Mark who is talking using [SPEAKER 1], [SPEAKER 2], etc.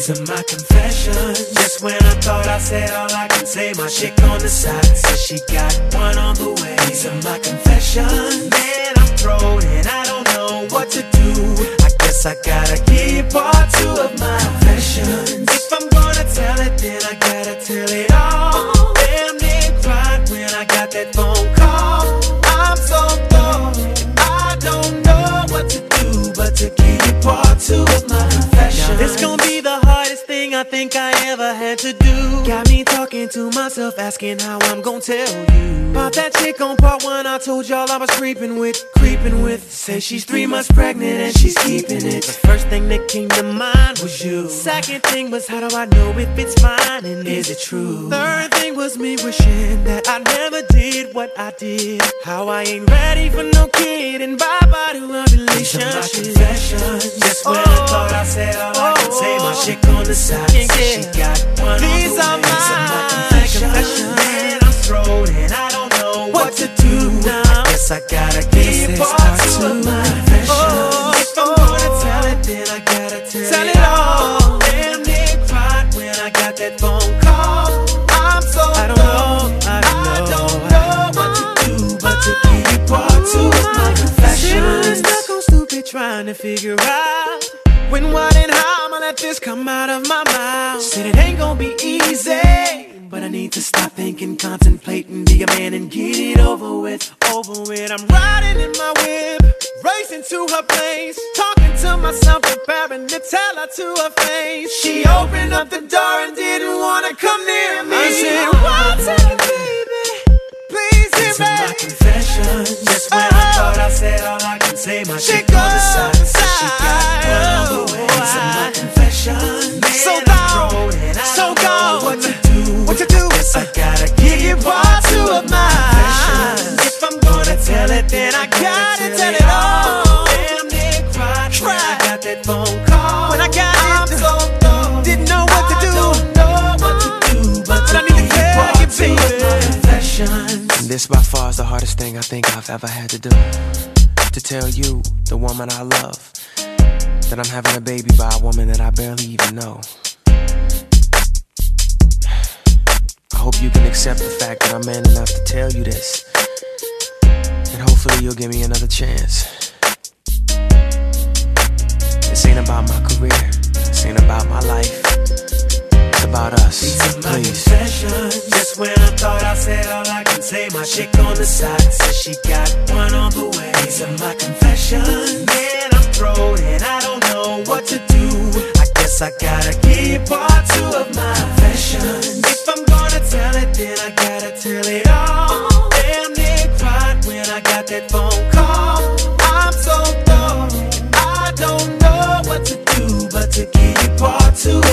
[SPEAKER 1] These are my confessions. Just when I thought I said all I can say, my chick on the side says she got one on the way. These are my confessions. Man, I'm thrown and I don't know what to do. I guess I gotta give part two of my confessions. Hardest thing I think I ever had to do. Got me talking to myself, asking how I'm gonna tell you. About that chick on part one, I told y'all I was creeping with, creeping with. Say she's three months pregnant and she's keeping it. The first thing that came to mind was you. Second thing was how do I know if it's mine and is it true? Third thing was me wishing that I never did what I did. How I ain't ready for no kid and bye bye to a relationship. Just when I thought I said the side
[SPEAKER 2] Yeah, yeah.
[SPEAKER 1] she got one
[SPEAKER 2] These
[SPEAKER 1] on
[SPEAKER 2] are
[SPEAKER 1] the way. Are my
[SPEAKER 2] my
[SPEAKER 1] confessions. Man, I'm thrown and I don't know what to do now. I guess I gotta give part two of my confessions. Oh, if I'm gonna oh. tell it, then I gotta tell,
[SPEAKER 2] Tell
[SPEAKER 1] it
[SPEAKER 2] it
[SPEAKER 1] all. Damn, they cried when I got that phone call. I'm so
[SPEAKER 2] I don't know, I don't know,
[SPEAKER 1] don't know what to do, but to give part two of my confessions.
[SPEAKER 2] Stuck on stupid trying to figure out when, what, and how let this come out of my mouth. Said it ain't gonna be easy, but I need to stop thinking, contemplating, be a man and get it over with. Over with. I'm riding in my whip, racing to her place, talking to myself, preparing to tell her to her face. She opened up the door and didn't wanna come near me. I said, "What's up, baby? Please hear
[SPEAKER 1] are my
[SPEAKER 2] me."
[SPEAKER 1] confessions. Just when I thought I said all I can say, my chick Guess I gotta give you part two of my confessions. If I'm gonna tell it, then I gotta tell it all. Damn, they cried when I got that phone call.
[SPEAKER 2] When I got it,
[SPEAKER 1] I'm so thrown.
[SPEAKER 2] didn't know what to do.
[SPEAKER 1] I don't know what to do, but,
[SPEAKER 2] But I need to tell you,
[SPEAKER 1] two of my
[SPEAKER 2] baby.
[SPEAKER 1] confessions.
[SPEAKER 3] This by far is the hardest thing I think I've ever had to do. To tell you, the woman I love, that I'm having a baby by a woman that I barely even know. You can accept the fact that I'm man enough to tell you this. And hopefully you'll give me another chance. This ain't about my career. This ain't about my life. It's about us.
[SPEAKER 1] These are my confessions. Just when I thought I said all I can say, my chick on the side says she got one on the way. These are my confessions. I'm so lost, I don't know what to do but to get you part two.